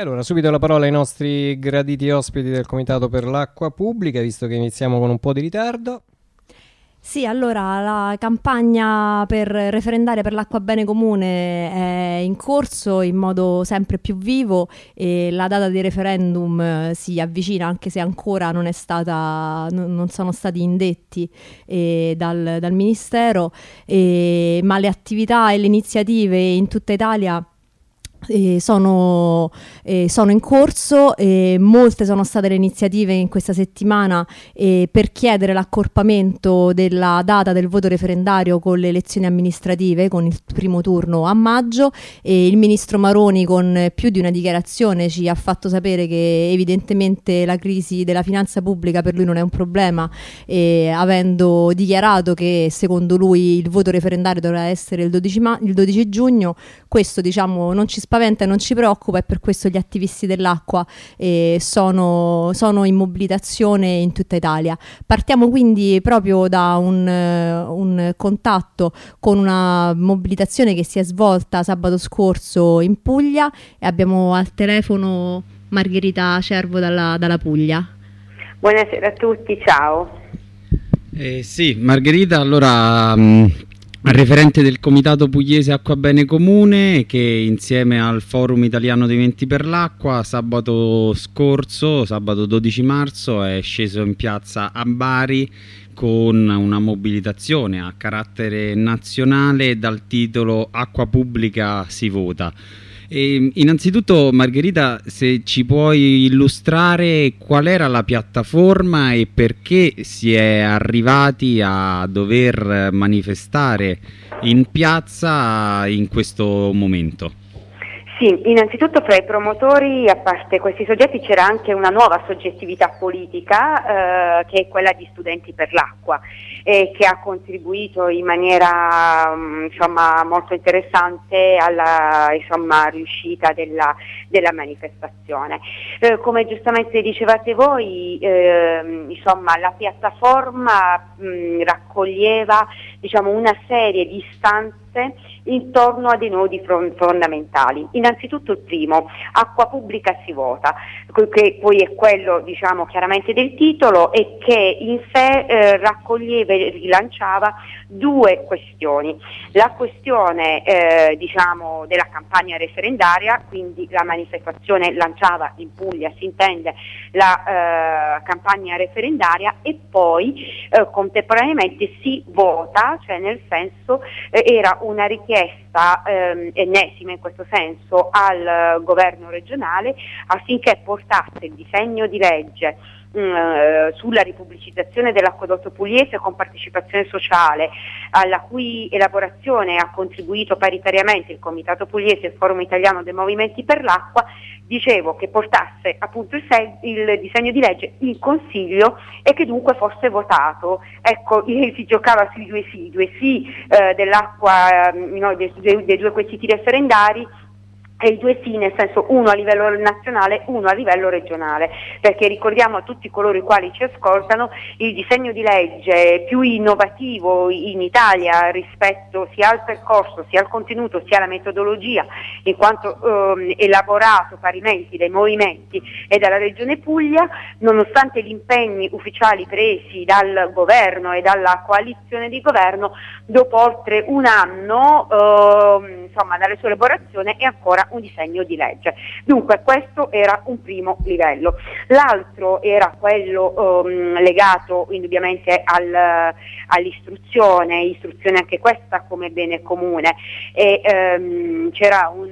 Allora, subito la parola ai nostri graditi ospiti del Comitato per l'Acqua Pubblica, visto che iniziamo con un po' di ritardo. Sì, allora la campagna per referendare per l'acqua bene comune è in corso in modo sempre più vivo e la data di referendum eh, si avvicina anche se ancora non, stata, non sono stati indetti eh, dal, dal, Ministero, eh, ma le attività e le iniziative in tutta Italia eh, sono, eh, sono, in corso e molte sono state le iniziative in questa settimana eh, per chiedere l'accorpamento della data del voto referendario con le elezioni amministrative, con il primo turno a maggio. Il ministro Maroni con più di una dichiarazione ci ha fatto sapere che evidentemente la crisi della finanza pubblica per lui non è un problema avendo dichiarato che secondo lui il voto referendario dovrà essere il 12, ma- il 12 giugno, questo diciamo non ci spaventa e non ci preoccupa e per questo gli attivisti dell'acqua eh, sono, sono, in mobilitazione in tutta Italia. Partiamo quindi proprio da un, un contatto con una mobilitazione che si è svolta sabato scorso in Puglia e abbiamo al telefono Margherita Cervo dalla, dalla Puglia. Buonasera a tutti, ciao. Eh, sì, Margherita, allora mh, mm, referente del Comitato Pugliese Acqua Bene Comune che insieme al Forum Italiano dei Venti per l'Acqua sabato scorso, sabato 12 marzo, è sceso in piazza a Bari con una mobilitazione a carattere nazionale dal titolo Acqua Pubblica si vota. E innanzitutto Margherita se ci puoi illustrare qual era la piattaforma e perché si è arrivati a dover manifestare in piazza in questo momento. Sì, innanzitutto fra i promotori, a parte questi soggetti, c'era anche una nuova soggettività politica eh, che è quella di Studenti per l'Acqua e che ha contribuito in maniera mm, insomma, molto interessante alla insomma, riuscita della, della manifestazione. Eh, come giustamente dicevate voi, eh, insomma, la piattaforma mh, mm, raccoglieva diciamo, una serie di istanze intorno a dei nodi fondamentali. Innanzitutto il primo, acqua pubblica si vota, che poi è quello diciamo, chiaramente del titolo e che in sé eh, raccoglieva e rilanciava due questioni. La questione eh, diciamo, della campagna referendaria, quindi la manifestazione lanciava in Puglia, si intende, la eh, campagna referendaria e poi eh, contemporaneamente si vota, cioè nel senso eh, era una richiesta ehm, ennesima in questo senso al governo regionale affinché portasse il disegno di legge Mm, sulla ripubblicizzazione dell'acquedotto pugliese con partecipazione sociale, alla cui elaborazione ha contribuito paritariamente il Comitato Pugliese e il Forum Italiano dei Movimenti per l'Acqua, dicevo che portasse appunto il, il, disegno di legge in Consiglio e che dunque fosse votato. Ecco, si giocava sui due sì, due sì eh, dell'acqua, mm, no, dei, dei due quesiti referendari e i due sì, nel senso uno a livello nazionale, uno a livello regionale, perché ricordiamo a tutti coloro i quali ci ascoltano il disegno di legge più innovativo in Italia rispetto sia al percorso, sia al contenuto, sia alla metodologia, in quanto ehm, elaborato parimenti dai movimenti e dalla Regione Puglia, nonostante gli impegni ufficiali presi dal governo e dalla coalizione di governo, dopo oltre un anno ehm, insomma, dalle sue elaborazione è ancora un disegno di legge. Dunque questo era un primo livello. L'altro era quello um, legato indubbiamente al, all'istruzione, istruzione anche questa come bene comune e um, c'era un,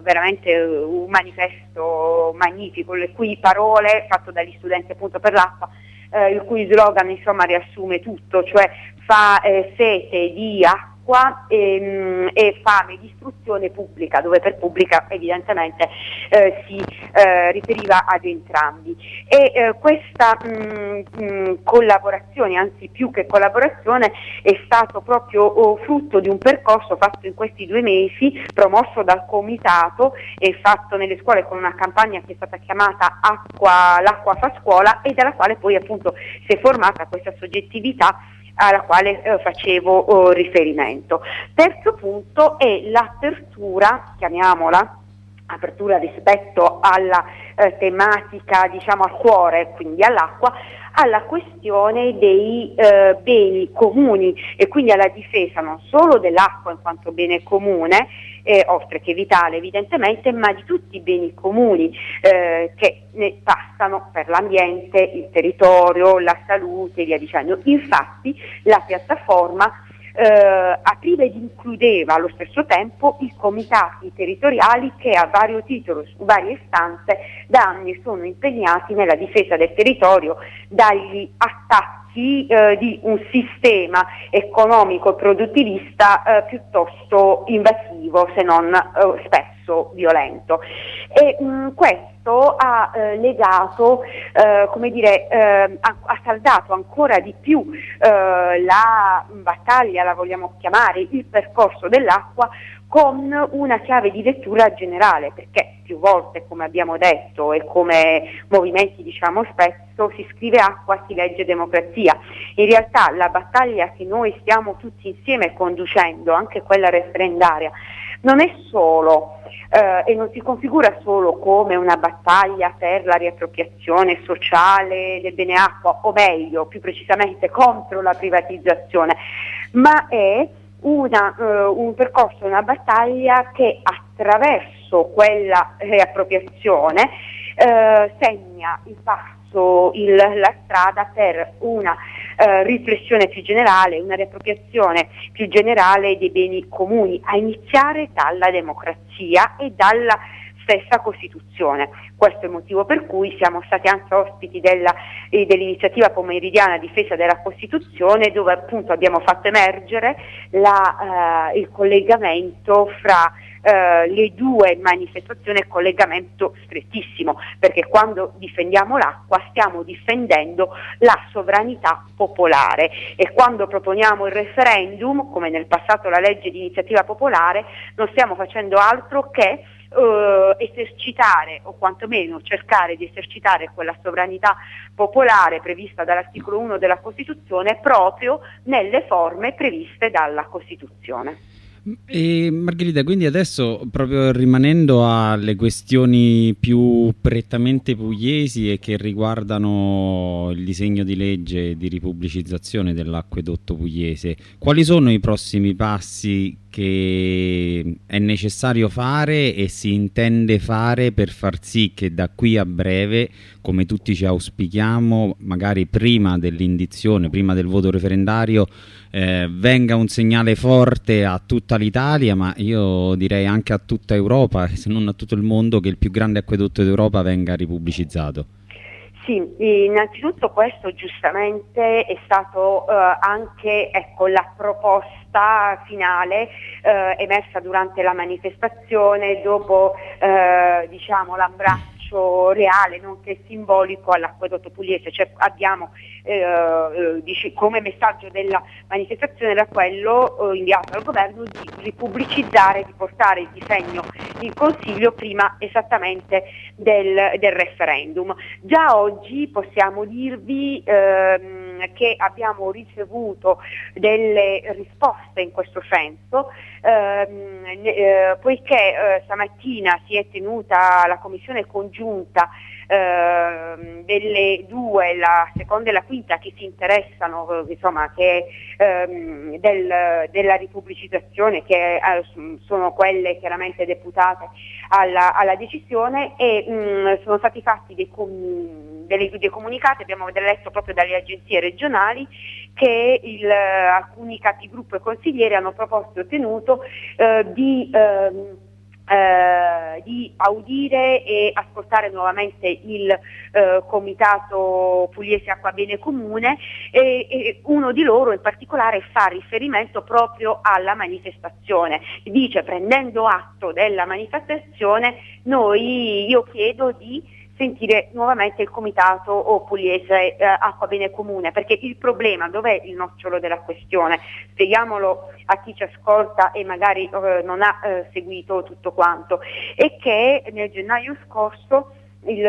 veramente un manifesto magnifico, le cui parole fatto dagli studenti appunto per l'acqua eh, il cui slogan insomma riassume tutto, cioè fa eh, sete di acqua acqua e, ehm, e, fame istruzione pubblica, dove per pubblica evidentemente eh, si eh, riferiva ad entrambi. E eh, questa mh, mh, collaborazione, anzi più che collaborazione, è stato proprio oh, frutto di un percorso fatto in questi due mesi, promosso dal comitato e fatto nelle scuole con una campagna che è stata chiamata Acqua, L'acqua fa scuola e dalla quale poi appunto si è formata questa soggettività alla quale eh, facevo oh, riferimento. Terzo punto è l'apertura, chiamiamola, apertura rispetto alla eh, tematica diciamo al cuore, quindi all'acqua, alla questione dei eh, beni comuni e quindi alla difesa non solo dell'acqua in quanto bene comune, eh, oltre che vitale evidentemente, ma di tutti i beni comuni eh, che ne passano per l'ambiente, il territorio, la salute e via dicendo. Infatti la piattaforma eh, apriva ed includeva allo stesso tempo i comitati territoriali che a vario titolo, su varie istanze, da anni sono impegnati nella difesa del territorio dagli attacchi eh, di un sistema economico produttivista eh, piuttosto invasivo se non eh, spesso violento. E, mh, questo questo ha eh, legato, eh, come dire, eh, ha, ha, saldato ancora di più eh, la battaglia, la vogliamo chiamare, il percorso dell'acqua con una chiave di lettura generale, perché più volte, come abbiamo detto e come movimenti diciamo spesso, si scrive acqua, si legge democrazia. In realtà la battaglia che noi stiamo tutti insieme conducendo, anche quella referendaria, non è solo eh, e non si configura solo come una battaglia per la riappropriazione sociale del bene acqua, o meglio, più precisamente contro la privatizzazione, ma è una, eh, un percorso, una battaglia che attraverso quella riappropriazione eh, segna il passo, il, la strada per una eh, riflessione più generale, una riappropriazione più generale dei beni comuni, a iniziare dalla democrazia e dalla stessa Costituzione. Questo è il motivo per cui siamo stati anche ospiti della, eh, dell'iniziativa pomeridiana difesa della Costituzione dove appunto abbiamo fatto emergere la, eh, il collegamento fra eh, le due manifestazioni è collegamento strettissimo, perché quando difendiamo l'acqua stiamo difendendo la sovranità popolare e quando proponiamo il referendum, come nel passato la legge di iniziativa popolare, non stiamo facendo altro che Uh, esercitare o quantomeno cercare di esercitare quella sovranità popolare prevista dall'articolo 1 della Costituzione proprio nelle forme previste dalla Costituzione. E Margherita, quindi adesso proprio rimanendo alle questioni più prettamente pugliesi e che riguardano il disegno di legge di ripubblicizzazione dell'acquedotto pugliese, quali sono i prossimi passi che è necessario fare e si intende fare per far sì che da qui a breve, come tutti ci auspichiamo, magari prima dell'indizione, prima del voto referendario, eh, venga un segnale forte a tutta l'Italia, ma io direi anche a tutta Europa, se non a tutto il mondo, che il più grande acquedotto d'Europa venga ripubblicizzato. Sì, innanzitutto questo giustamente è stato eh, anche ecco, la proposta finale eh, emersa durante la manifestazione dopo eh, diciamo, l'abbraccio reale nonché simbolico all'acquedotto pugliese, cioè abbiamo eh, eh, dice, come messaggio della manifestazione era quello eh, inviato al governo di ripubblicizzare, di portare il disegno in consiglio prima esattamente del, del referendum. Già oggi possiamo dirvi ehm, che abbiamo ricevuto delle risposte in questo senso, ehm, eh, poiché eh, stamattina si è tenuta la commissione congiunta eh, delle due, la seconda e la quinta, che si interessano insomma, che, ehm, del, della ripubblicizzazione, che eh, sono quelle chiaramente deputate alla, alla decisione e mh, mm, sono stati fatti dei, com- delle, dei, comunicati, abbiamo letto proprio dalle agenzie regionali che il, alcuni capigruppo e consiglieri hanno proposto e ottenuto eh, di ehm, eh, di audire e ascoltare nuovamente il eh, Comitato Pugliese Acqua Bene Comune e, e, uno di loro in particolare fa riferimento proprio alla manifestazione. Dice prendendo atto della manifestazione noi, io chiedo di sentire nuovamente il comitato o pugliese eh, acqua bene comune, perché il problema, dov'è il nocciolo della questione? Spieghiamolo a chi ci ascolta e magari eh, non ha eh, seguito tutto quanto, è che nel gennaio scorso il,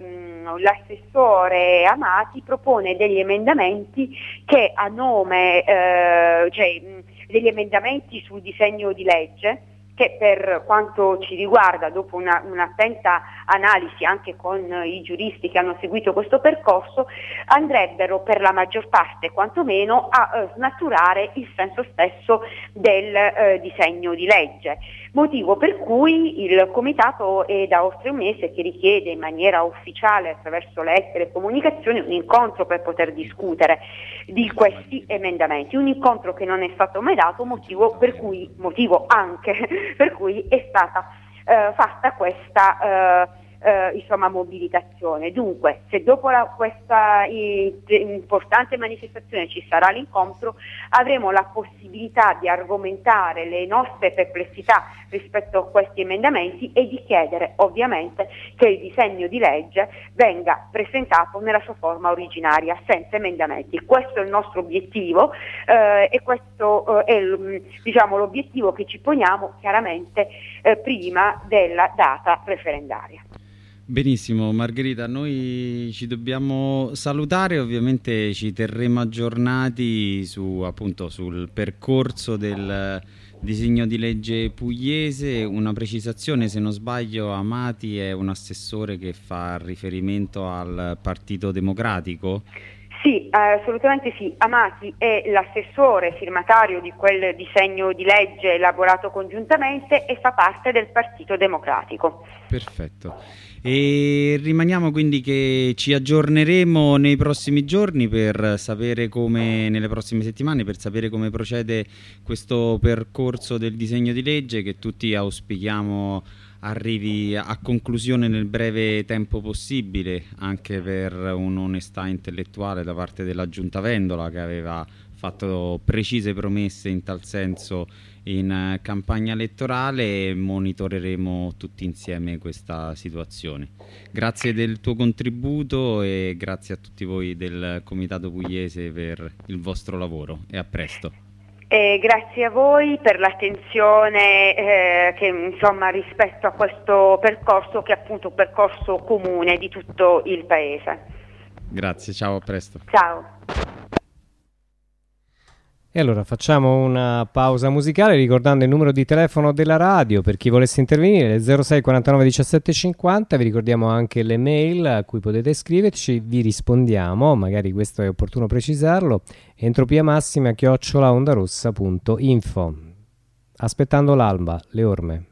mm, l'assessore Amati propone degli emendamenti che a nome, eh, cioè mm, degli emendamenti sul disegno di legge che per quanto ci riguarda, dopo una, un'attenta analisi anche con i giuristi che hanno seguito questo percorso, andrebbero per la maggior parte quantomeno a eh, snaturare il senso stesso del eh, disegno di legge motivo per cui il Comitato è da oltre un mese che richiede in maniera ufficiale attraverso lettere e comunicazioni un incontro per poter discutere di questi emendamenti, un incontro che non è stato mai dato, motivo, per cui, motivo anche per cui è stata eh, fatta questa eh, eh, insomma, mobilitazione. Dunque, se dopo la, questa importante manifestazione ci sarà l'incontro, avremo la possibilità di argomentare le nostre perplessità rispetto a questi emendamenti e di chiedere ovviamente che il disegno di legge venga presentato nella sua forma originaria, senza emendamenti. Questo è il nostro obiettivo eh, e questo eh, è diciamo, l'obiettivo che ci poniamo chiaramente eh, prima della data referendaria. Benissimo Margherita, noi ci dobbiamo salutare, ovviamente ci terremo aggiornati su, appunto, sul percorso del disegno di legge pugliese, una precisazione se non sbaglio Amati è un assessore che fa riferimento al Partito Democratico? Sì, assolutamente sì. Amati è l'assessore firmatario di quel disegno di legge elaborato congiuntamente e fa parte del Partito Democratico. Perfetto. E rimaniamo quindi che ci aggiorneremo nei prossimi giorni per sapere come, nelle prossime settimane, per sapere come procede questo percorso del disegno di legge che tutti auspichiamo arrivi a conclusione nel breve tempo possibile, anche per un'onestà intellettuale da parte della Giunta Vendola che aveva fatto precise promesse in tal senso in eh, campagna elettorale e monitoreremo tutti insieme questa situazione. Grazie del tuo contributo e grazie a tutti voi del Comitato Pugliese per il vostro lavoro e a presto. Eh, grazie a voi per l'attenzione eh, che, insomma, rispetto a questo percorso che è appunto un percorso comune di tutto il Paese. Grazie, ciao, a presto. Ciao. E allora facciamo una pausa musicale ricordando il numero di telefono della radio per chi volesse intervenire, 06 49 17 50, vi ricordiamo anche le mail a cui potete scriverci, vi rispondiamo, magari questo è opportuno precisarlo, entropia massima chiocciola. Aspettando l'alba, le orme.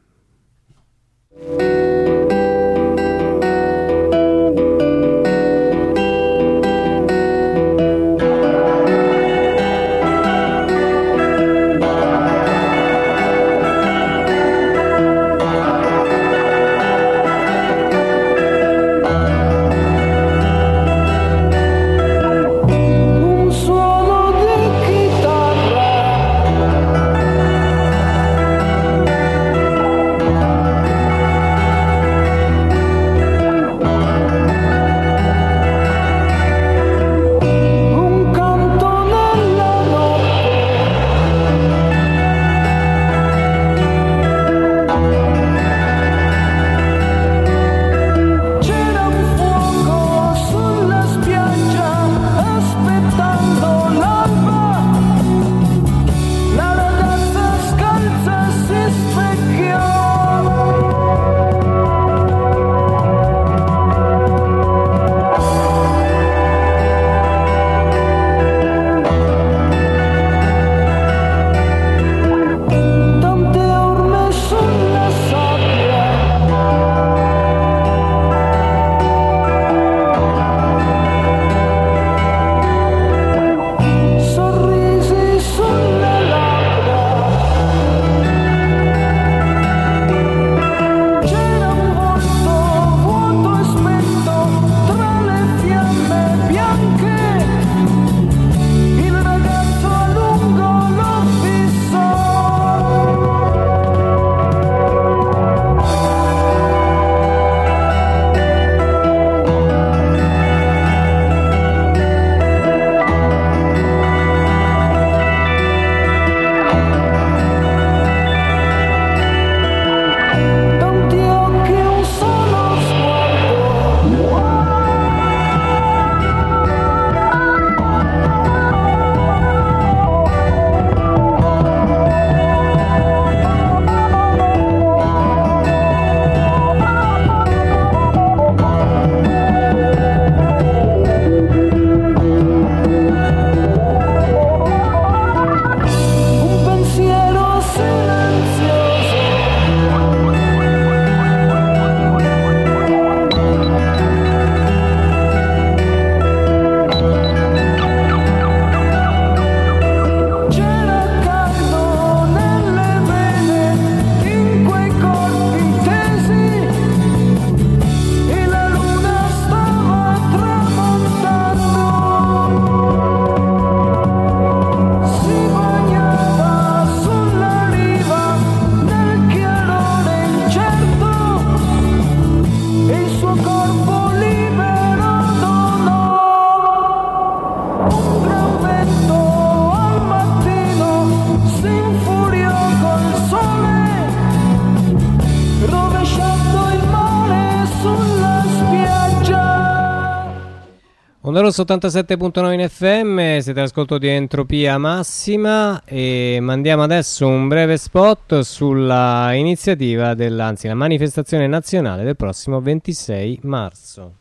Rosso 87.9 in FM, siete all'ascolto di Entropia Massima e mandiamo adesso un breve spot sulla iniziativa della, anzi la manifestazione nazionale del prossimo 26 marzo.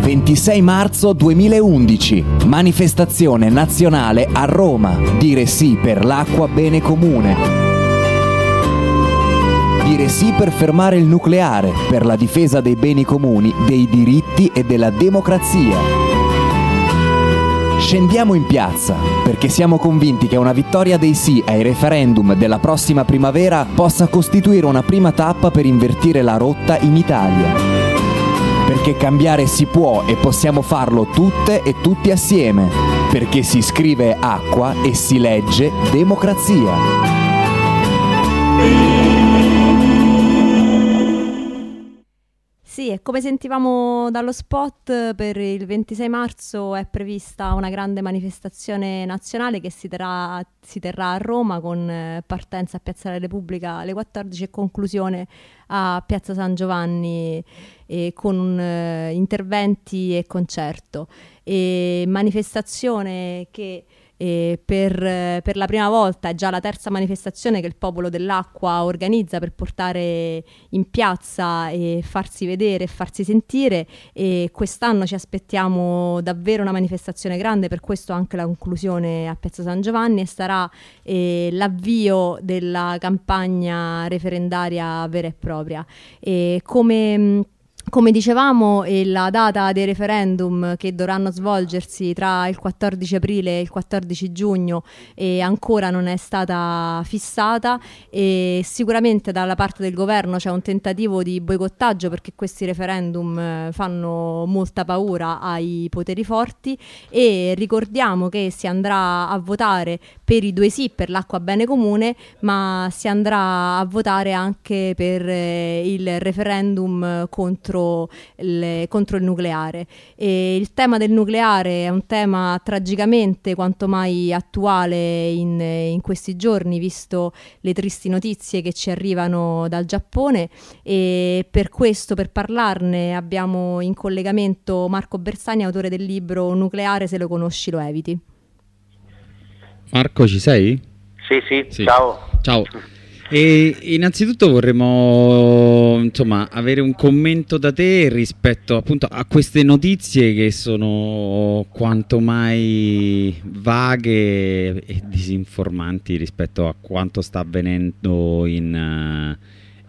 26 marzo 2011, manifestazione nazionale a Roma, dire sì per l'acqua bene comune. Dire sì per fermare il nucleare, per la difesa dei beni comuni, dei diritti e della democrazia. Scendiamo in piazza perché siamo convinti che una vittoria dei sì ai referendum della prossima primavera possa costituire una prima tappa per invertire la rotta in Italia. Perché cambiare si può e possiamo farlo tutte e tutti assieme. Perché si scrive acqua e si legge democrazia. Sì, e come sentivamo dallo spot, per il 26 marzo è prevista una grande manifestazione nazionale che si terrà, si terrà a Roma con eh, partenza a Piazza della Repubblica alle 14 e conclusione a Piazza San Giovanni eh, con uh, interventi e concerto. E manifestazione che e per, per, la prima volta, è già la terza manifestazione che il popolo dell'acqua organizza per portare in piazza e farsi vedere e farsi sentire e quest'anno ci aspettiamo davvero una manifestazione grande, per questo anche la conclusione a Piazza San Giovanni e sarà eh, l'avvio della campagna referendaria vera e propria. E come come dicevamo, la data dei referendum che dovranno svolgersi tra il 14 aprile e il 14 giugno ancora non è stata fissata e sicuramente dalla parte del governo c'è un tentativo di boicottaggio perché questi referendum eh, fanno molta paura ai poteri forti e ricordiamo che si andrà a votare per i due sì per l'acqua bene comune ma si andrà a votare anche per eh, il referendum contro contro il, contro il nucleare. E il tema del nucleare è un tema tragicamente quanto mai attuale in, in questi giorni, visto le tristi notizie che ci arrivano dal Giappone e per questo, per parlarne, abbiamo in collegamento Marco Bersani, autore del libro Nucleare, se lo conosci lo eviti. Marco, ci sei? Sì, sì, sì. ciao. Ciao. E innanzitutto vorremmo insomma, avere un commento da te rispetto appunto a queste notizie che sono quanto mai vaghe e disinformanti rispetto a quanto sta avvenendo in,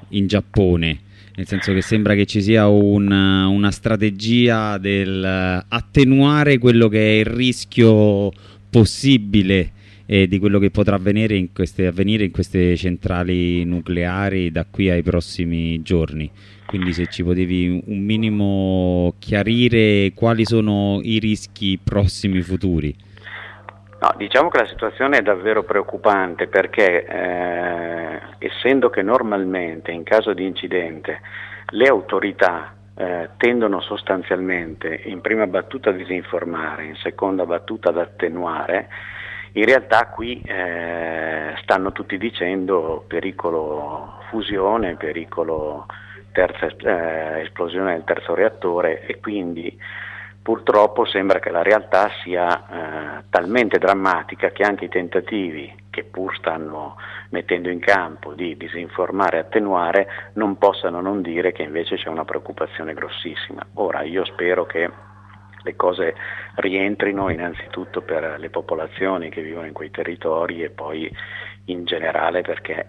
in Giappone. Nel senso che sembra che ci sia una, una strategia del attenuare quello che è il rischio possibile e di quello che potrà avvenire in, queste, avvenire in queste centrali nucleari da qui ai prossimi giorni. Quindi se ci potevi un minimo chiarire quali sono i rischi prossimi futuri. No, diciamo che la situazione è davvero preoccupante perché eh, essendo che normalmente in caso di incidente le autorità eh, tendono sostanzialmente in prima battuta a disinformare, in seconda battuta ad attenuare, in realtà qui eh, stanno tutti dicendo pericolo fusione, pericolo terza, eh, esplosione del terzo reattore e quindi purtroppo sembra che la realtà sia eh, talmente drammatica che anche i tentativi che pur stanno mettendo in campo di disinformare e attenuare non possano non dire che invece c'è una preoccupazione grossissima. Ora io spero che le cose rientrino innanzitutto per le popolazioni che vivono in quei territori e poi in generale perché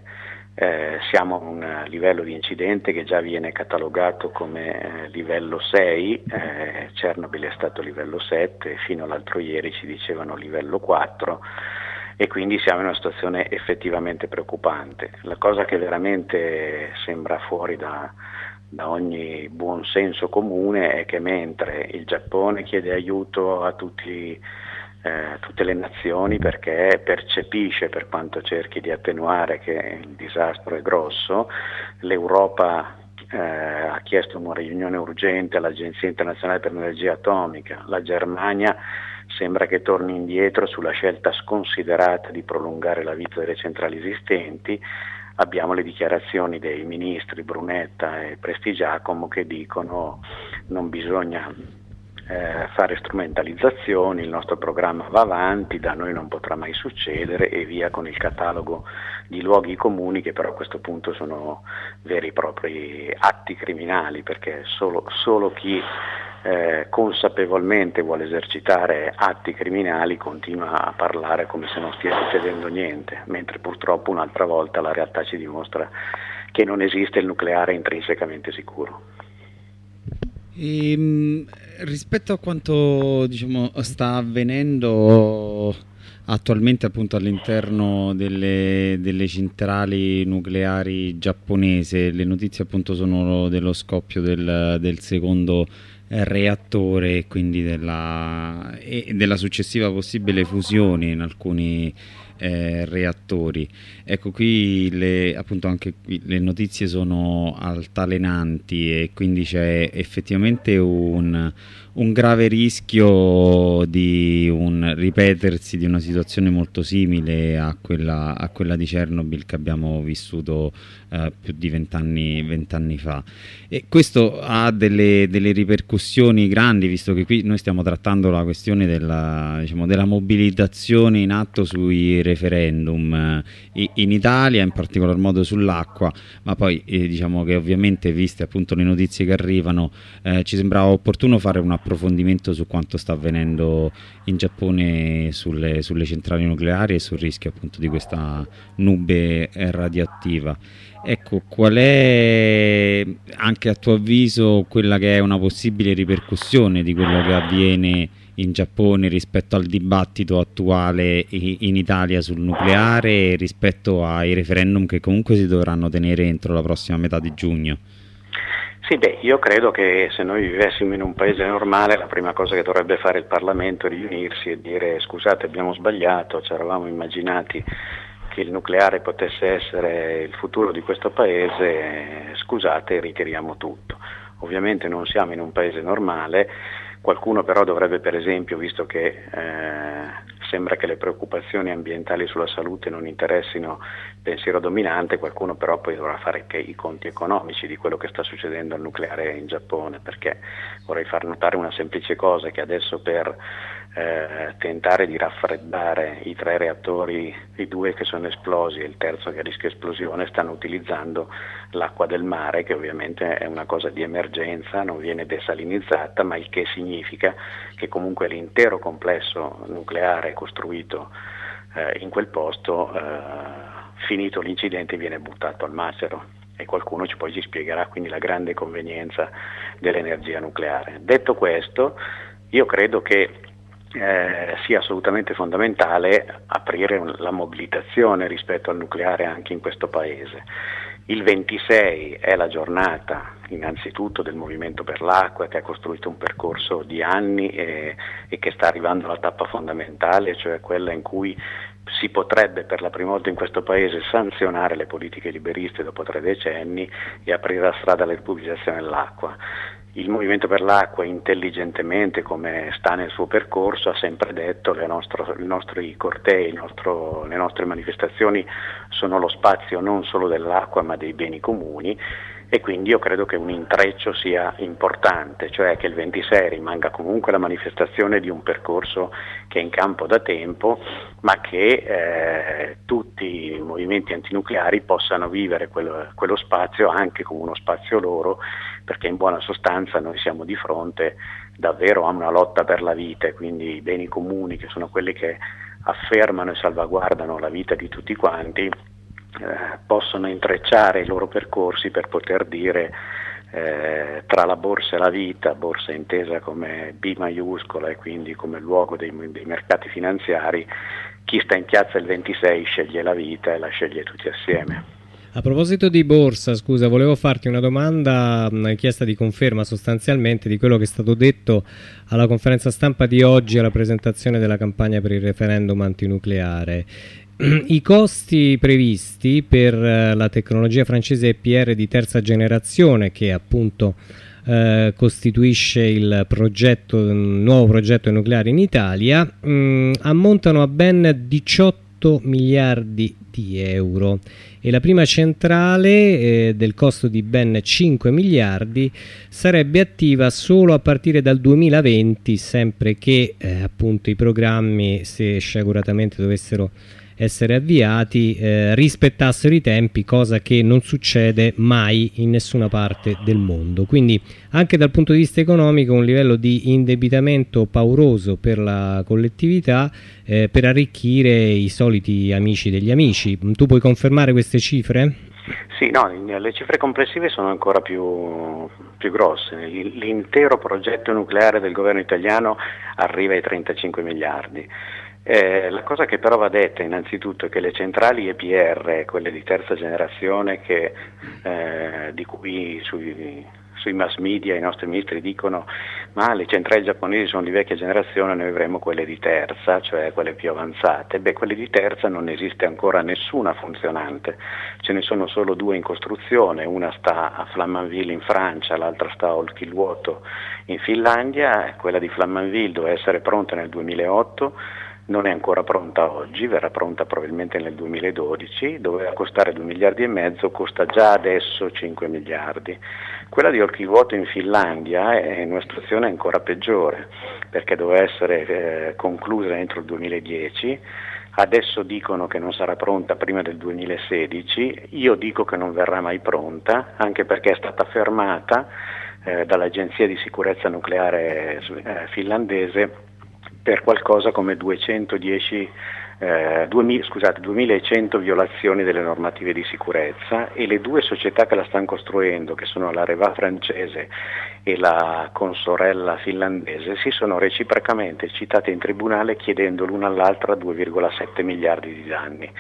eh, siamo a un livello di incidente che già viene catalogato come eh, livello 6, eh, Chernobyl è stato livello 7, fino all'altro ieri ci dicevano livello 4 e quindi siamo in una situazione effettivamente preoccupante. La cosa che veramente sembra fuori da, da ogni buon senso comune è che mentre il Giappone chiede aiuto a tutti, eh, tutte le nazioni perché percepisce per quanto cerchi di attenuare che il disastro è grosso, l'Europa eh, ha chiesto una riunione urgente all'Agenzia internazionale per l'energia atomica, la Germania sembra che torni indietro sulla scelta sconsiderata di prolungare la vita delle centrali esistenti, abbiamo le dichiarazioni dei ministri Brunetta e Prestigiacomo che dicono non bisogna eh, fare strumentalizzazioni, il nostro programma va avanti, da noi non potrà mai succedere e via con il catalogo di luoghi comuni che però a questo punto sono veri e propri atti criminali perché solo, solo chi eh, consapevolmente vuole esercitare atti criminali continua a parlare come se non stia succedendo niente, mentre purtroppo un'altra volta la realtà ci dimostra che non esiste il nucleare intrinsecamente sicuro. E, ehm, rispetto a quanto diciamo, sta avvenendo attualmente appunto all'interno delle, delle, centrali nucleari giapponese, le notizie appunto sono dello scoppio del, del secondo reattore e quindi della, e della successiva possibile fusione in alcuni eh, reattori. Ecco qui le, appunto anche qui le notizie sono altalenanti e quindi c'è effettivamente un, un grave rischio di un ripetersi di una situazione molto simile a quella, a quella di Chernobyl che abbiamo vissuto eh, più di vent'anni, vent'anni fa. E questo ha delle, delle, ripercussioni grandi, visto che qui noi stiamo trattando la questione della, diciamo, della mobilitazione in atto sui referendum eh, in Italia, in particolar modo sull'acqua, ma poi eh, diciamo che ovviamente, viste appunto le notizie che arrivano, eh, ci sembrava opportuno fare un approfondimento su quanto sta avvenendo in Giappone sulle, sulle centrali nucleari e sul rischio appunto di questa nube radioattiva. Ecco, qual è anche a tuo avviso quella che è una possibile ripercussione di quello che avviene in Giappone rispetto al dibattito attuale in Italia sul nucleare e rispetto ai referendum che comunque si dovranno tenere entro la prossima metà di giugno? Sì, beh, io credo che se noi vivessimo in un paese normale la prima cosa che dovrebbe fare il Parlamento è riunirsi e dire scusate abbiamo sbagliato, ci eravamo immaginati che il nucleare potesse essere il futuro di questo paese, scusate ritiriamo tutto. Ovviamente non siamo in un paese normale, qualcuno però dovrebbe per esempio, visto che eh, sembra che le preoccupazioni ambientali sulla salute non interessino il pensiero dominante, qualcuno però poi dovrà fare i conti economici di quello che sta succedendo al nucleare in Giappone, perché vorrei far notare una semplice cosa, che adesso per eh, tentare di raffreddare i tre reattori, i due che sono esplosi e il terzo che rischia esplosione, stanno utilizzando l'acqua del mare, che ovviamente è una cosa di emergenza, non viene desalinizzata, ma il che significa che comunque l'intero complesso nucleare costruito eh, in quel posto, eh, finito l'incidente, viene buttato al macero e qualcuno ci poi ci spiegherà quindi la grande convenienza dell'energia nucleare. Detto questo, io credo che eh, sia assolutamente fondamentale aprire la mobilitazione rispetto al nucleare anche in questo Paese. Il 26 è la giornata innanzitutto del Movimento per l'Acqua che ha costruito un percorso di anni e, e che sta arrivando alla tappa fondamentale, cioè quella in cui si potrebbe per la prima volta in questo Paese sanzionare le politiche liberiste dopo tre decenni e aprire la strada alla ripubblicizzazione dell'acqua. Il Movimento per l'Acqua intelligentemente, come sta nel suo percorso, ha sempre detto che i nostri cortei, nostro, le nostre manifestazioni sono lo spazio non solo dell'acqua ma dei beni comuni e quindi io credo che un intreccio sia importante, cioè che il 26 rimanga comunque la manifestazione di un percorso che è in campo da tempo, ma che eh, tutti i movimenti antinucleari possano vivere quello, quello spazio anche come uno spazio loro, perché in buona sostanza noi siamo di fronte davvero a una lotta per la vita e quindi i beni comuni che sono quelli che affermano e salvaguardano la vita di tutti quanti eh, possono intrecciare i loro percorsi per poter dire eh, tra la borsa e la vita, borsa intesa come B maiuscola e quindi come luogo dei, dei, mercati finanziari, chi sta in piazza il 26 sceglie la vita e la sceglie tutti assieme. A proposito di borsa, scusa, volevo farti una domanda, una richiesta di conferma sostanzialmente di quello che è stato detto alla conferenza stampa di oggi alla presentazione della campagna per il referendum antinucleare. I costi previsti per eh, la tecnologia francese EPR di terza generazione che appunto eh, costituisce il progetto, nuovo progetto nucleare in Italia mh, mm, ammontano a ben 18 8 miliardi di euro. E la prima centrale eh, del costo di ben 5 miliardi sarebbe attiva solo a partire dal 2020 sempre che eh, appunto i programmi se sciaguratamente dovessero essere avviati eh, rispettassero i tempi, cosa che non succede mai in nessuna parte del mondo. Quindi anche dal punto di vista economico un livello di indebitamento pauroso per la collettività eh, per arricchire i soliti amici degli amici. Tu puoi confermare queste cifre? Sì, no, le cifre complessive sono ancora più, più grosse. L'intero progetto nucleare del governo italiano arriva ai 35 miliardi. Eh, la cosa che però va detta innanzitutto è che le centrali EPR, quelle di terza generazione che, eh, di cui sui, sui, mass media i nostri ministri dicono ma le centrali giapponesi sono di vecchia generazione, noi avremo quelle di terza, cioè quelle più avanzate. Beh, quelle di terza non esiste ancora nessuna funzionante, ce ne sono solo due in costruzione, una sta a Flamanville in Francia, l'altra sta a Olkiluoto in Finlandia, quella di Flamanville doveva essere pronta nel 2008 non è ancora pronta oggi, verrà pronta probabilmente nel 2012, doveva costare 2 miliardi e mezzo, costa già adesso 5 miliardi. Quella di Olkiluoto in Finlandia è in una situazione ancora peggiore, perché doveva essere eh, conclusa entro il 2010, adesso dicono che non sarà pronta prima del 2016, io dico che non verrà mai pronta, anche perché è stata fermata eh, dall'Agenzia di sicurezza nucleare eh, finlandese per qualcosa come 210, eh, 2000, scusate, 2100 violazioni delle normative di sicurezza e le due società che la stanno costruendo, che sono la Reva francese e la consorella finlandese, si sono reciprocamente citate in tribunale chiedendo l'una all'altra 2,7 miliardi di danni.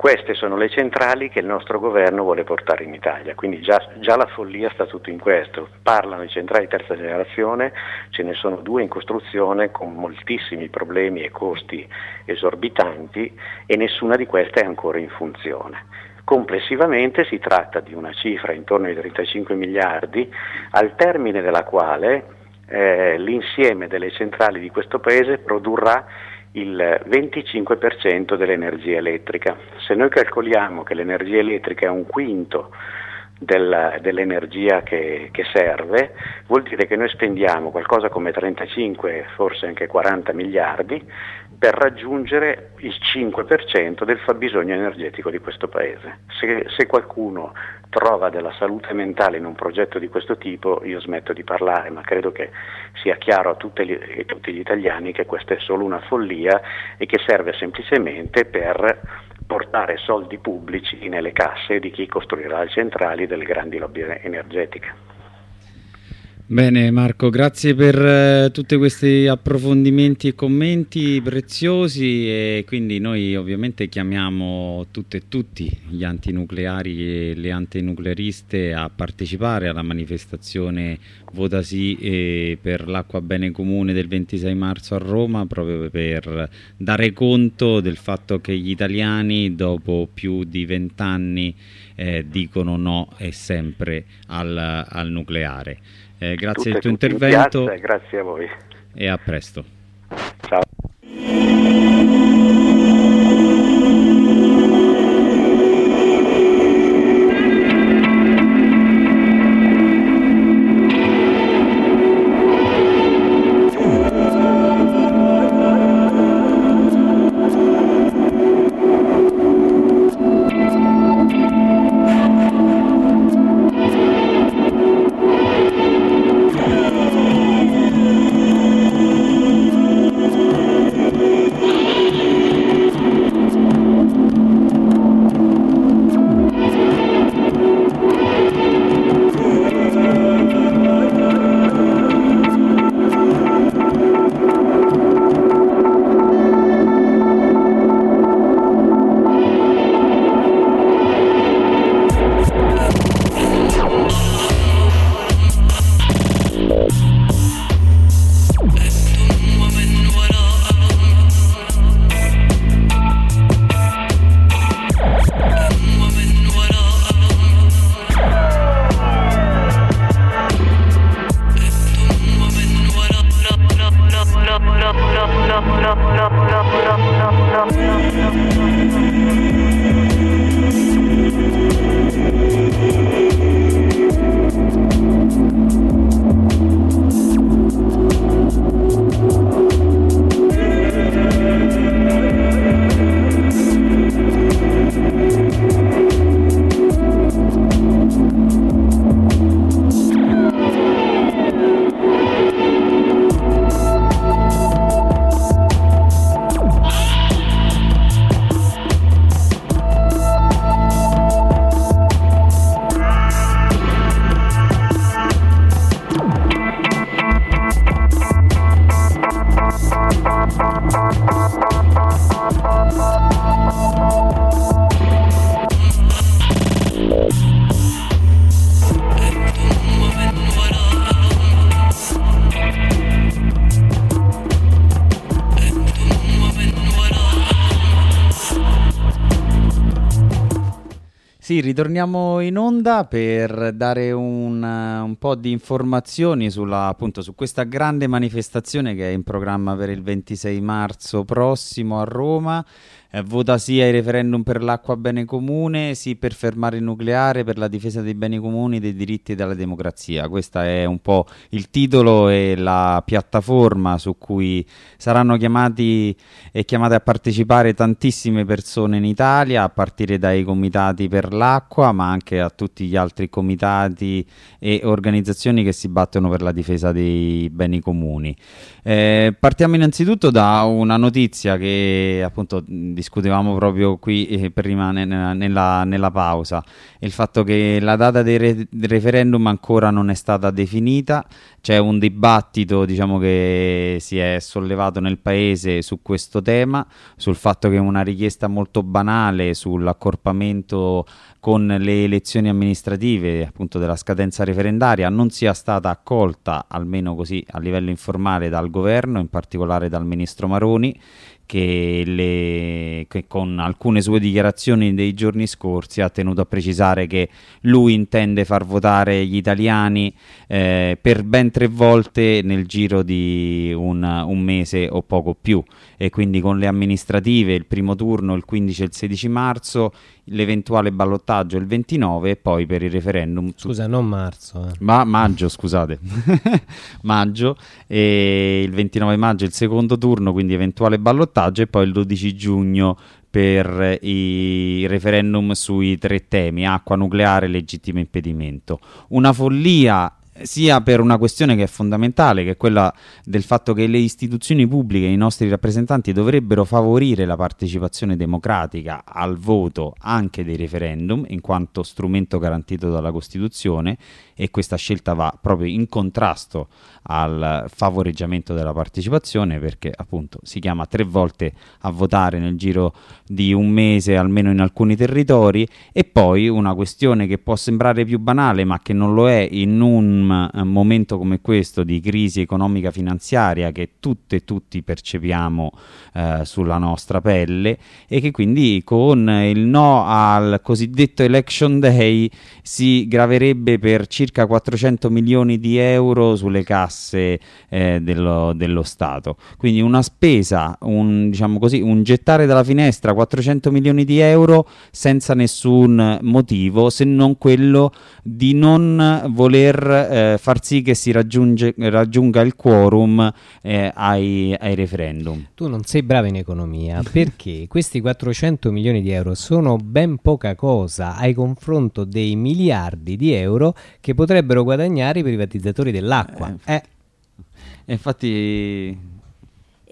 Queste sono le centrali che il nostro governo vuole portare in Italia, quindi già, già, la follia sta tutto in questo. Parlano di centrali di terza generazione, ce ne sono due in costruzione con moltissimi problemi e costi esorbitanti e nessuna di queste è ancora in funzione. Complessivamente si tratta di una cifra intorno ai 35 miliardi, al termine della quale eh, l'insieme delle centrali di questo Paese produrrà il 25% dell'energia elettrica. Se noi calcoliamo che l'energia elettrica è un quinto del, dell'energia che, che, serve, vuol dire che noi spendiamo qualcosa come 35, forse anche 40 miliardi per raggiungere il 5% del fabbisogno energetico di questo Paese. Se, se, qualcuno trova della salute mentale in un progetto di questo tipo, io smetto di parlare, ma credo che sia chiaro a gli, a tutti gli italiani che questa è solo una follia e che serve semplicemente per portare soldi pubblici nelle casse di chi costruirà le centrali delle grandi lobby energetiche. Bene Marco, grazie per eh, tutti questi approfondimenti e commenti preziosi e quindi noi ovviamente chiamiamo tutte e tutti gli antinucleari e le antinucleariste a partecipare alla manifestazione Vota sì eh, per l'acqua bene comune del 26 marzo a Roma proprio per dare conto del fatto che gli italiani dopo più di vent'anni eh, dicono no e sempre al, al nucleare. Eh, grazie del tuo intervento. Piazza, grazie a voi. E a presto. Ciao. Ritorniamo in onda per dare un, un po' di informazioni sulla, appunto, su questa grande manifestazione che è in programma per il 26 marzo prossimo a Roma eh, vota sì ai referendum per l'acqua bene comune, sì per fermare il nucleare, per la difesa dei beni comuni, dei diritti e della democrazia. Questo è un po' il titolo e la piattaforma su cui saranno chiamati e chiamate a partecipare tantissime persone in Italia, a partire dai comitati per l'acqua, ma anche a tutti gli altri comitati e organizzazioni che si battono per la difesa dei beni comuni. Eh, partiamo innanzitutto da una notizia che appunto discutevamo proprio qui eh, prima nella, nella, nella, pausa, il fatto che la data del, re- del, referendum ancora non è stata definita, c'è un dibattito diciamo, che si è sollevato nel paese su questo tema, sul fatto che una richiesta molto banale sull'accorpamento con le elezioni amministrative appunto della scadenza referendaria non sia stata accolta almeno così a livello informale dal governo, in particolare dal ministro Maroni che, le, che, con alcune sue dichiarazioni dei giorni scorsi ha tenuto a precisare che lui intende far votare gli italiani eh, per ben tre volte nel giro di un, un, mese o poco più. E quindi con le amministrative il primo turno il 15 e il 16 marzo l'eventuale ballottaggio il 29 e poi per il referendum. Scusa, non marzo. Eh. Ma maggio, scusate. maggio e il 29 maggio il secondo turno, quindi eventuale ballottaggio e poi il 12 giugno per i referendum sui tre temi, acqua nucleare legittimo impedimento. Una follia sia per una questione che è fondamentale, che è quella del fatto che le istituzioni pubbliche, i nostri rappresentanti dovrebbero favorire la partecipazione democratica al voto anche dei referendum, in quanto strumento garantito dalla Costituzione, e questa scelta va proprio in contrasto al favoreggiamento della partecipazione perché appunto si chiama tre volte a votare nel giro di un mese almeno in alcuni territori e poi una questione che può sembrare più banale ma che non lo è in un uh, momento come questo di crisi economica finanziaria che tutte e tutti percepiamo uh, sulla nostra pelle e che quindi con il no al cosiddetto election day si graverebbe per circa 400 milioni di euro sulle casse eh, dello, dello, Stato. Quindi una spesa, un, diciamo così, un gettare dalla finestra 400 milioni di euro senza nessun motivo se non quello di non voler eh, far sì che si raggiunga il quorum eh, ai, ai referendum. Tu non sei bravo in economia perché questi 400 milioni di euro sono ben poca cosa ai confronto dei miliardi di euro che potrebbero guadagnare i privatizzatori dell'acqua. Eh, eh. Infatti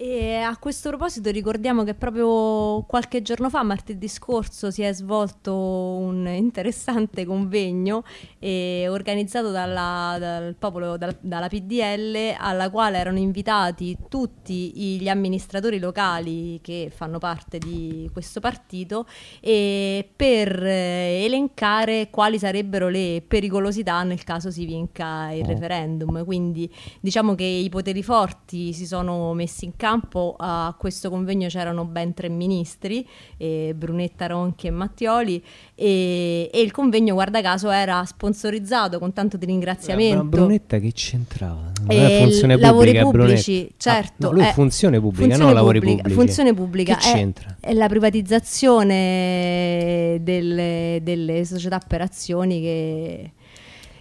e a questo proposito ricordiamo che proprio qualche giorno fa, martedì scorso, si è svolto un interessante convegno eh, organizzato dalla, dal popolo, dal, dalla PDL, alla quale erano invitati tutti gli amministratori locali che fanno parte di questo partito eh, per eh, elencare quali sarebbero le pericolosità nel caso si vinca il oh. referendum. Quindi diciamo che i poteri forti si sono messi in campo campo a questo convegno c'erano ben tre ministri, eh, Brunetta, Ronchi e Mattioli, e, e, il convegno, guarda caso, era sponsorizzato con tanto di ringraziamento. Ma Brunetta che c'entrava? Non è funzione lavori pubblica, pubblici, Brunetta. certo. Ah, no, lui è funzione pubblica, funzione non lavori pubblici. Funzione pubblica. Che c'entra? È, è la privatizzazione delle, delle società per azioni che,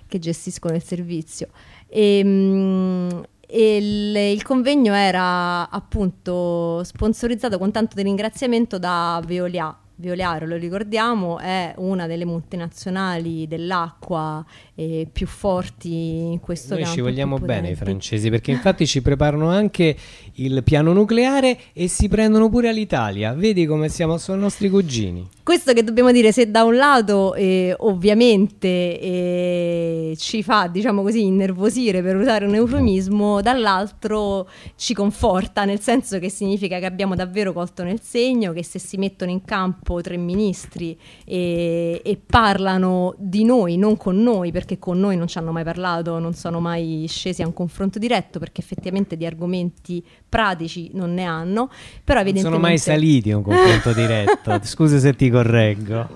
che gestiscono il servizio. E, ehm, il, il, convegno era appunto sponsorizzato con tanto di ringraziamento da Veolia. Veolia, lo ricordiamo, è una delle multinazionali dell'acqua eh, più forti in questo Noi. Noi ci vogliamo bene i francesi perché infatti ci preparano anche il piano nucleare e si prendono pure all'Italia. Vedi come siamo, sono nostri cugini. Questo che dobbiamo dire, se da un lato eh, ovviamente eh, ci fa, diciamo così, innervosire per usare un eufemismo, dall'altro ci conforta, nel senso che significa che abbiamo davvero colto nel segno, che se si mettono in campo tre ministri e, e parlano di noi, non con noi, perché con noi non ci hanno mai parlato, non sono mai scesi a un confronto diretto, perché effettivamente di argomenti pratici non ne hanno, però evidentemente... Non sono mai saliti a un confronto diretto, scusa se ti correggo.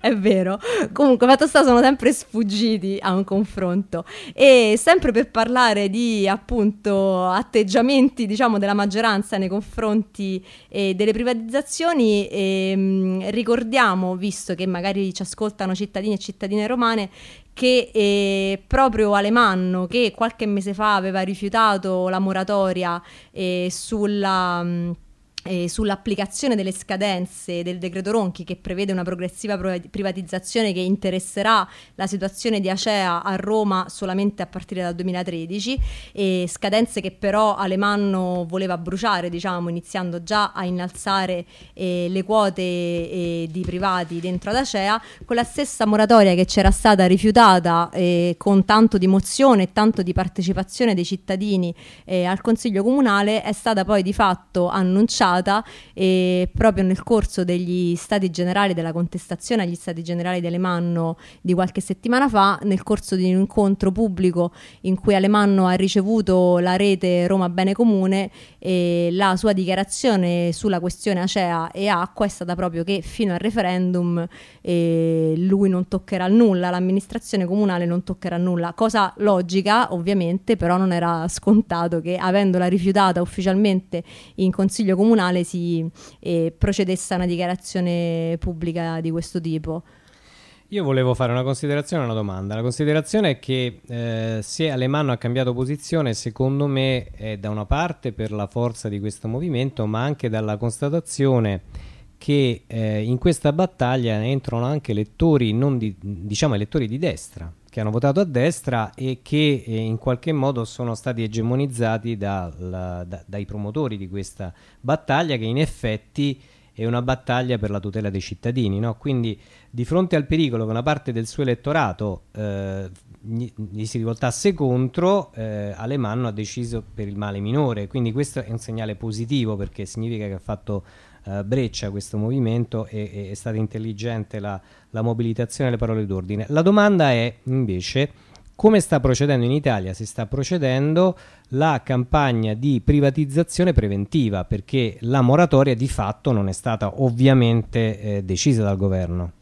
è vero. Comunque, fatto sta, sono sempre sfuggiti a un confronto. E sempre per parlare di appunto atteggiamenti, diciamo, della maggioranza nei confronti eh, delle privatizzazioni, eh, ricordiamo, visto che magari ci ascoltano cittadini e cittadine romane, che eh, proprio Alemanno, che qualche mese fa aveva rifiutato la moratoria eh, sulla... Eh, sull'applicazione delle scadenze del decreto Ronchi che prevede una progressiva privatizzazione che interesserà la situazione di Acea a Roma solamente a partire dal 2013 e scadenze che però Alemanno voleva bruciare diciamo iniziando già a innalzare eh, le quote eh, di privati dentro ad Acea con la stessa moratoria che c'era stata rifiutata eh, con tanto di mozione e tanto di partecipazione dei cittadini eh, al Consiglio Comunale è stata poi di fatto annunciata passata e proprio nel corso degli stati generali della contestazione agli stati generali di Alemanno di qualche settimana fa, nel corso di un incontro pubblico in cui Alemanno ha ricevuto la rete Roma Bene Comune la sua dichiarazione sulla questione Acea e acqua è stata proprio che fino al referendum eh, lui non toccherà nulla, l'amministrazione comunale non toccherà nulla, cosa logica ovviamente, però non era scontato che avendola rifiutata ufficialmente in consiglio comunale tribunale si eh, procedesse a una dichiarazione pubblica di questo tipo. Io volevo fare una considerazione e una domanda. La considerazione è che eh, se Alemanno ha cambiato posizione, secondo me è da una parte per la forza di questo movimento, ma anche dalla constatazione che eh, in questa battaglia entrano anche elettori, di, diciamo elettori di destra, che hanno votato a destra e che eh, in qualche modo sono stati egemonizzati dal, da, dai promotori di questa battaglia che in effetti è una battaglia per la tutela dei cittadini. No? Quindi di fronte al pericolo che una parte del suo elettorato eh, gli, si rivoltasse contro, eh, Alemanno ha deciso per il male minore. Quindi questo è un segnale positivo perché significa che ha fatto eh, breccia questo movimento e, è stata intelligente la, la mobilitazione delle parole d'ordine. La domanda è invece come sta procedendo in Italia? Si sta procedendo la campagna di privatizzazione preventiva perché la moratoria di fatto non è stata ovviamente eh, decisa dal governo.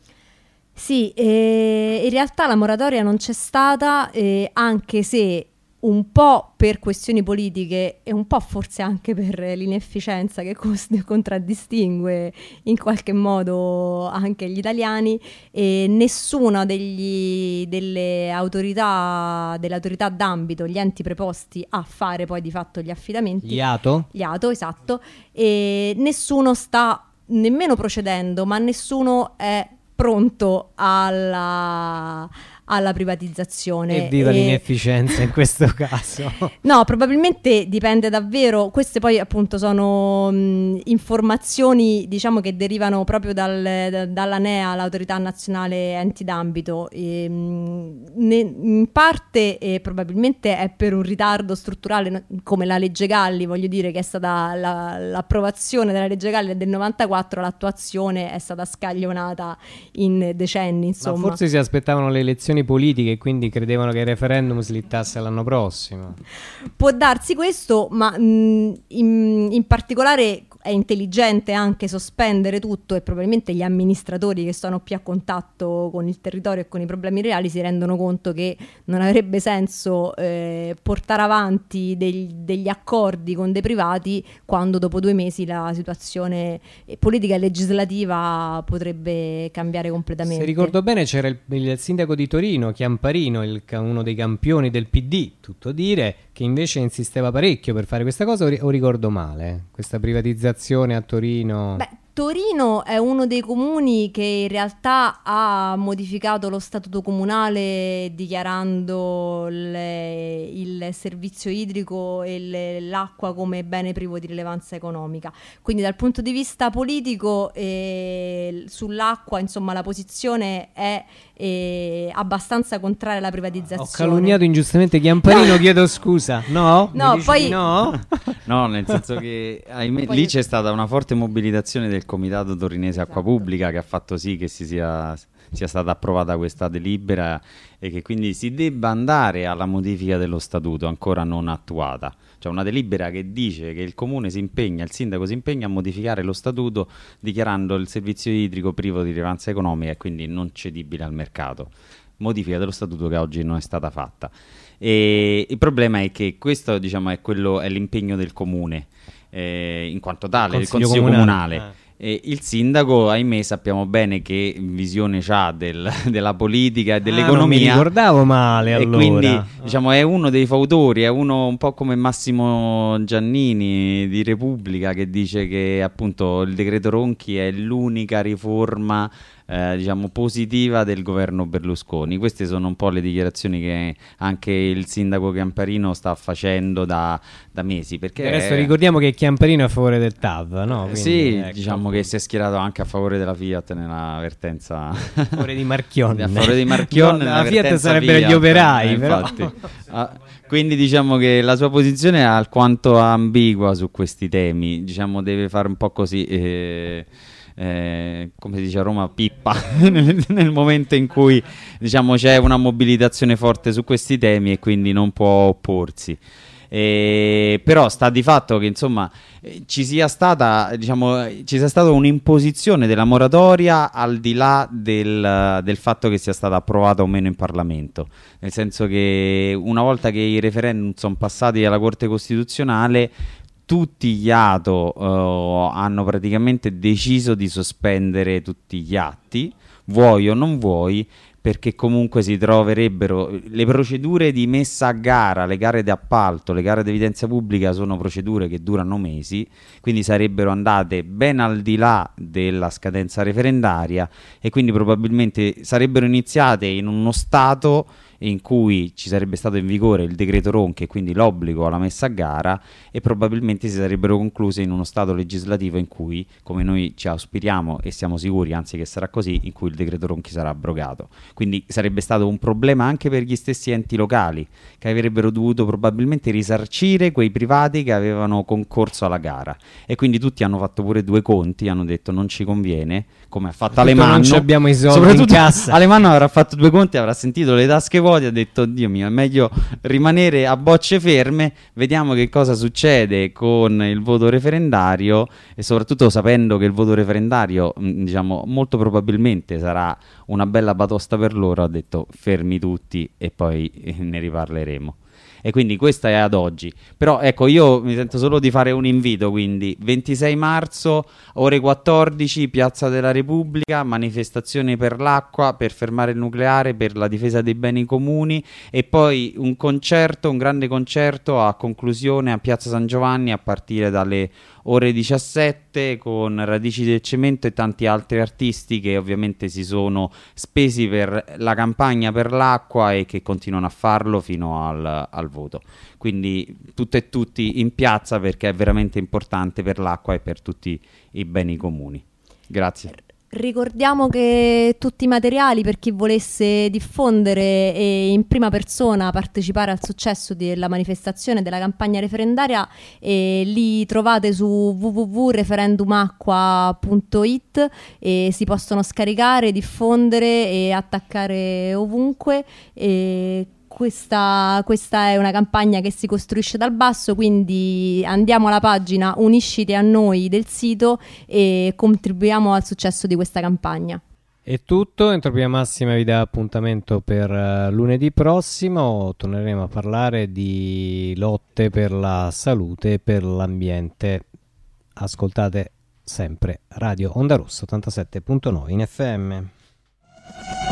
Sì, eh, in realtà la moratoria non c'è stata, eh, anche se un po' per questioni politiche e un po' forse anche per l'inefficienza che contraddistingue in qualche modo anche gli italiani e nessuna degli, delle autorità dell'autorità d'ambito, gli enti preposti a fare poi di fatto gli affidamenti. Gli ATO? Gli ATO, esatto. E nessuno sta nemmeno procedendo, ma nessuno è pronto alla alla privatizzazione. Evviva e... l'inefficienza in questo caso. no, probabilmente dipende davvero, queste poi appunto sono mh, informazioni diciamo che derivano proprio dal, da, dalla NEA, l'autorità nazionale enti d'ambito, e, mh, ne, in parte eh, probabilmente è per un ritardo strutturale come la legge Galli, voglio dire che è stata la, l'approvazione della legge Galli del 94, l'attuazione è stata scaglionata in decenni, insomma. Ma forse si aspettavano le elezioni elezioni politiche e quindi credevano che il referendum slittasse l'anno prossimo. Può darsi questo, ma mh, in, in particolare è intelligente anche sospendere tutto e probabilmente gli amministratori che sono più a contatto con il territorio e con i problemi reali si rendono conto che non avrebbe senso eh, portare avanti degli, degli accordi con dei privati quando dopo due mesi la situazione politica e legislativa potrebbe cambiare completamente. Se ricordo bene c'era il, il sindaco di Torino, Chiamparino, il, uno dei campioni del PD, tutto dire, che invece insisteva parecchio per fare questa cosa o, ricordo male? Questa privatizzazione a Torino? Beh, Torino è uno dei comuni che in realtà ha modificato lo statuto comunale dichiarando le, il servizio idrico e le, l'acqua come bene privo di rilevanza economica. Quindi dal punto di vista politico eh, sull'acqua insomma, la posizione è eh, abbastanza contraria alla privatizzazione. Ho calunniato ingiustamente Chiamparino, chiedo scusa. No? No, poi... no? no, nel senso che ahimè, poi... lì c'è stata una forte mobilitazione del del Comitato Torinese Acqua esatto. Pubblica che ha fatto sì che si sia sia stata approvata questa delibera e che quindi si debba andare alla modifica dello statuto ancora non attuata. Cioè una delibera che dice che il comune si impegna, il sindaco si impegna a modificare lo statuto dichiarando il servizio idrico privo di rilevanza economica e quindi non cedibile al mercato. Modifica dello statuto che oggi non è stata fatta. E il problema è che questo diciamo, è, quello, è l'impegno del comune, eh, in quanto tale, il consiglio, consiglio comunale. comunale. Eh e il sindaco, ahimè, sappiamo bene che visione ha del, della politica e dell'economia. Ah, non mi ricordavo male allora. E quindi, diciamo, è uno dei fautori, è uno un po' come Massimo Giannini di Repubblica che dice che appunto il decreto Ronchi è l'unica riforma eh, diciamo, positiva del governo Berlusconi. Queste sono un po' le dichiarazioni che anche il sindaco Chiamparino sta facendo da, da mesi. Perché adesso ricordiamo che Chiamparino è a favore del TAV, no? Quindi, sì, ecco. diciamo che si è schierato anche a favore della Fiat nella vertenza. A favore di Marchionne. a favore di Marchionne. no, la Fiat sarebbero Fiat, gli operai, eh, però. ah, quindi diciamo che la sua posizione è alquanto ambigua su questi temi, diciamo deve fare un po' così... Eh, eh, come si dice a Roma, pippa nel, nel, momento in cui diciamo, c'è una mobilitazione forte su questi temi e quindi non può opporsi. Eh, però sta di fatto che insomma ci sia stata diciamo, ci sia stata un'imposizione della moratoria al di là del, del, fatto che sia stata approvata o meno in Parlamento nel senso che una volta che i referendum sono passati alla Corte Costituzionale tutti gli ATO uh, hanno praticamente deciso di sospendere tutti gli atti, vuoi o non vuoi, perché comunque si troverebbero le procedure di messa a gara, le gare di appalto, le gare di evidenza pubblica sono procedure che durano mesi, quindi sarebbero andate ben al di là della scadenza referendaria e quindi probabilmente sarebbero iniziate in uno stato in cui ci sarebbe stato in vigore il decreto Ronchi e quindi l'obbligo alla messa a gara e probabilmente si sarebbero concluse in uno stato legislativo in cui, come noi ci auspichiamo e siamo sicuri, anzi che sarà così, in cui il decreto Ronchi sarà abrogato. Quindi sarebbe stato un problema anche per gli stessi enti locali che avrebbero dovuto probabilmente risarcire quei privati che avevano concorso alla gara e quindi tutti hanno fatto pure due conti, hanno detto non ci conviene, come ha fatto Alemanno. Non abbiamo i soldi in cassa. Alemanno avrà fatto due conti, avrà sentito le tasche vuote, ha detto Dio mio, è meglio rimanere a bocce ferme, vediamo che cosa succede con il voto referendario e soprattutto sapendo che il voto referendario, mm, diciamo, molto probabilmente sarà una bella batosta per loro, ha detto fermi tutti e poi ne riparleremo e quindi questa è ad oggi. Però ecco, io mi sento solo di fare un invito, quindi 26 marzo, ore 14, Piazza della Repubblica, manifestazione per l'acqua, per fermare il nucleare, per la difesa dei beni comuni e poi un concerto, un grande concerto a conclusione a Piazza San Giovanni a partire dalle ore 17 con Radici del Cemento e tanti altri artisti che ovviamente si sono spesi per la campagna per l'acqua e che continuano a farlo fino al, al voto. Quindi tutte e tutti in piazza perché è veramente importante per l'acqua e per tutti i beni comuni. Grazie. Ricordiamo che tutti i materiali per chi volesse diffondere e in prima persona partecipare al successo della manifestazione della campagna referendaria eh, li trovate su www.referendumacqua.it e si possono scaricare, diffondere e attaccare ovunque. E questa, questa, è una campagna che si costruisce dal basso, quindi andiamo alla pagina Unisciti a noi del sito e contribuiamo al successo di questa campagna. È tutto, Entropia Massima vi dà appuntamento per uh, lunedì prossimo, torneremo a parlare di lotte per la salute e per l'ambiente. Ascoltate sempre Radio Onda Rossa 87.9 in FM.